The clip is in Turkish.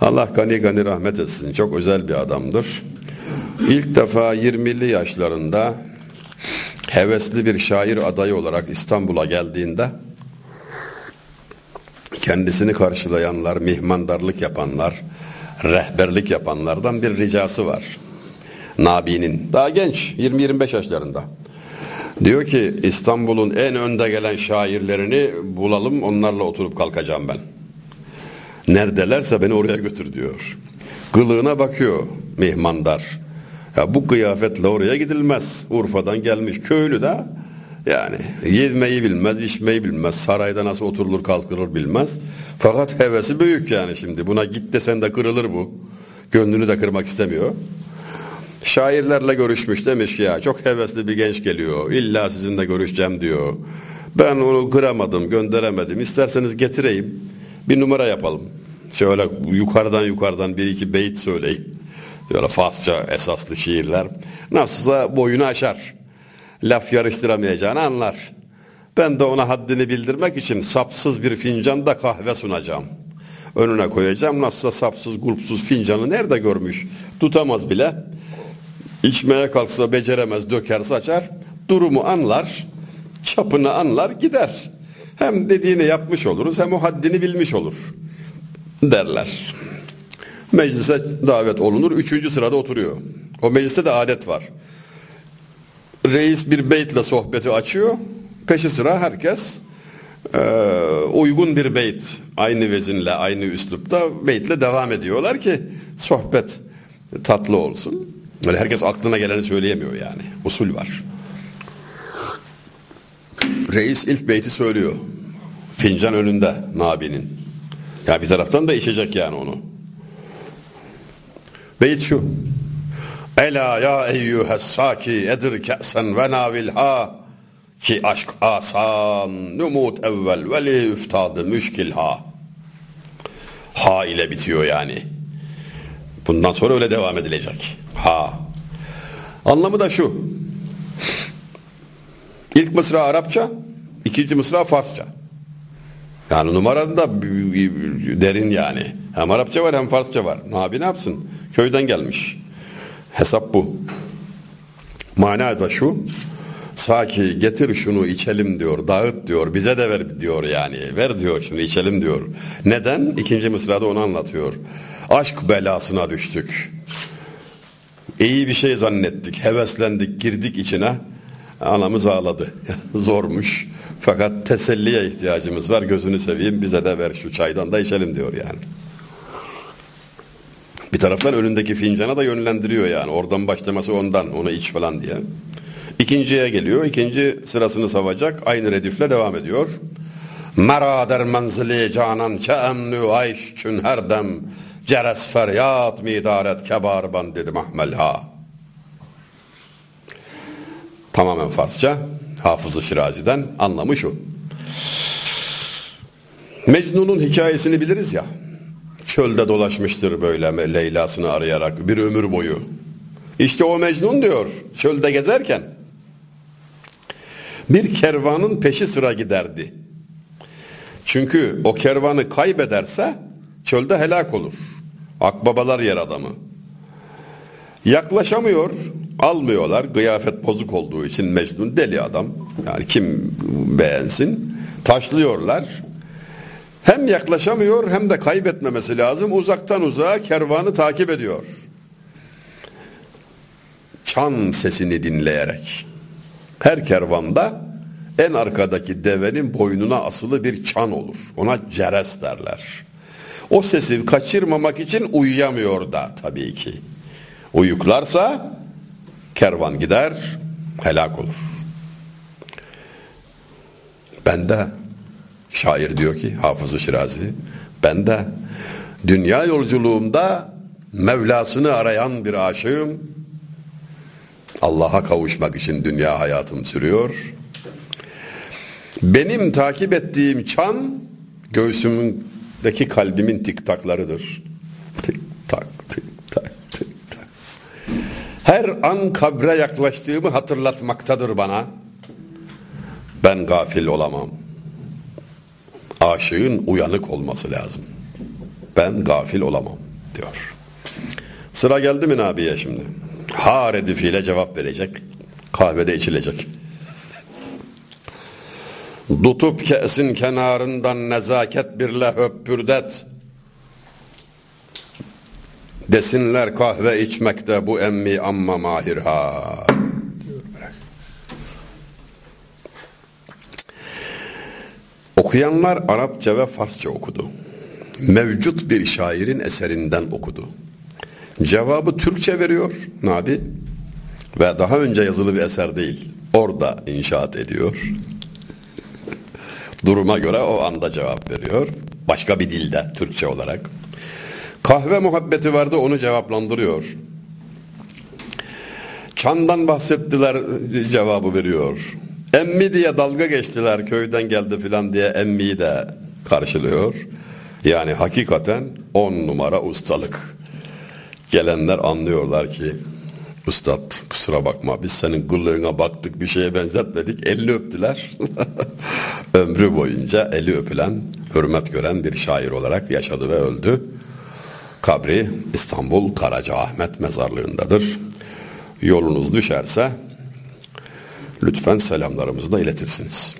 Allah gani gani rahmet etsin. Çok özel bir adamdır. İlk defa 20'li yaşlarında hevesli bir şair adayı olarak İstanbul'a geldiğinde kendisini karşılayanlar, mihmandarlık yapanlar, rehberlik yapanlardan bir ricası var. Nabi'nin. Daha genç, 20-25 yaşlarında. Diyor ki İstanbul'un en önde gelen şairlerini bulalım, onlarla oturup kalkacağım ben. Neredelerse beni oraya götür diyor. Kılığına bakıyor mihmandar. Ya bu kıyafetle oraya gidilmez. Urfa'dan gelmiş köylü de yani yemeyi bilmez, içmeyi bilmez, sarayda nasıl oturulur kalkılır bilmez. Fakat hevesi büyük yani şimdi. Buna git desen de kırılır bu. Gönlünü de kırmak istemiyor. Şairlerle görüşmüş demiş ki ya çok hevesli bir genç geliyor. İlla sizinle görüşeceğim diyor. Ben onu kıramadım, gönderemedim. İsterseniz getireyim. Bir numara yapalım. Şöyle yukarıdan yukarıdan bir iki beyt söyleyin. Böyle Farsça esaslı şiirler. Nasılsa boyunu aşar. Laf yarıştıramayacağını anlar. Ben de ona haddini bildirmek için sapsız bir fincanda kahve sunacağım. Önüne koyacağım. Nasılsa sapsız, gulpsuz fincanı nerede görmüş? Tutamaz bile. İçmeye kalksa beceremez, döker saçar. Durumu anlar, çapını anlar, gider. Hem dediğini yapmış oluruz hem o haddini bilmiş olur derler. Meclise davet olunur. Üçüncü sırada oturuyor. O mecliste de adet var. Reis bir beytle sohbeti açıyor. Peşi sıra herkes e, uygun bir beyt aynı vezinle aynı üslupta beytle devam ediyorlar ki sohbet tatlı olsun. Böyle herkes aklına geleni söyleyemiyor yani. Usul var. Reis ilk beyti söylüyor. Fincan önünde Nabi'nin. Ya bir taraftan da içecek yani onu. Beyt şu. Ela ya eyyühes saki edir ke'sen ve navilha ki aşk asan numut evvel veli üftadı müşkil ha. Ha ile bitiyor yani. Bundan sonra öyle devam edilecek. Ha. Anlamı da şu. İlk mısra Arapça, ikinci mısra Farsça. Yani numaranın da derin yani. Hem Arapça var hem Farsça var. Nabi ne yapsın? Köyden gelmiş. Hesap bu. Mana da şu. Saki getir şunu içelim diyor. Dağıt diyor. Bize de ver diyor yani. Ver diyor şunu içelim diyor. Neden? İkinci mısrada onu anlatıyor. Aşk belasına düştük. İyi bir şey zannettik. Heveslendik. Girdik içine. Anamız ağladı. Zormuş. Fakat teselliye ihtiyacımız var. Gözünü seveyim bize de ver şu çaydan da içelim diyor yani. Bir taraftan önündeki fincana da yönlendiriyor yani. Oradan başlaması ondan. Onu iç falan diye. İkinciye geliyor. İkinci sırasını savacak. Aynı redifle devam ediyor. Mera der menzili canan çe emnü ayş çün her dem ceres feryat midaret kebarban dedi mahmelha. Tamamen Farsça. Hafızı Şirazi'den anlamı şu. Mecnun'un hikayesini biliriz ya. Çölde dolaşmıştır böyle Leyla'sını arayarak bir ömür boyu. İşte o Mecnun diyor çölde gezerken bir kervanın peşi sıra giderdi. Çünkü o kervanı kaybederse çölde helak olur. Akbabalar yer adamı. Yaklaşamıyor, almıyorlar. Kıyafet bozuk olduğu için Mecnun deli adam. Yani kim beğensin. Taşlıyorlar. Hem yaklaşamıyor hem de kaybetmemesi lazım. Uzaktan uzağa kervanı takip ediyor. Çan sesini dinleyerek. Her kervanda en arkadaki devenin boynuna asılı bir çan olur. Ona ceres derler. O sesi kaçırmamak için uyuyamıyor da tabii ki. Uyuklarsa kervan gider, helak olur. Ben de şair diyor ki Hafız-ı Şirazi ben de dünya yolculuğumda Mevlasını arayan bir aşığım. Allah'a kavuşmak için dünya hayatım sürüyor. Benim takip ettiğim çan göğsümdeki kalbimin tiktaklarıdır. Her an kabre yaklaştığımı hatırlatmaktadır bana. Ben gafil olamam. Aşığın uyanık olması lazım. Ben gafil olamam. diyor. Sıra geldi mi Nabi'ye şimdi? Har edifiyle cevap verecek. Kahvede içilecek. Dutup kesin kenarından nezaket birle höppürdet. Desinler kahve içmekte bu emmi amma mahir ha. Okuyanlar Arapça ve Farsça okudu. Mevcut bir şairin eserinden okudu. Cevabı Türkçe veriyor Nabi ve daha önce yazılı bir eser değil. Orada inşaat ediyor. Duruma göre o anda cevap veriyor. Başka bir dilde Türkçe olarak. Kahve muhabbeti vardı onu cevaplandırıyor. Çandan bahsettiler cevabı veriyor. Emmi diye dalga geçtiler köyden geldi filan diye emmiyi de karşılıyor. Yani hakikaten on numara ustalık. Gelenler anlıyorlar ki Üstad kusura bakma biz senin kıllığına baktık bir şeye benzetmedik. Elini öptüler. Ömrü boyunca eli öpülen, hürmet gören bir şair olarak yaşadı ve öldü. Kabri İstanbul Karacaahmet mezarlığındadır. Yolunuz düşerse lütfen selamlarımızı da iletirsiniz.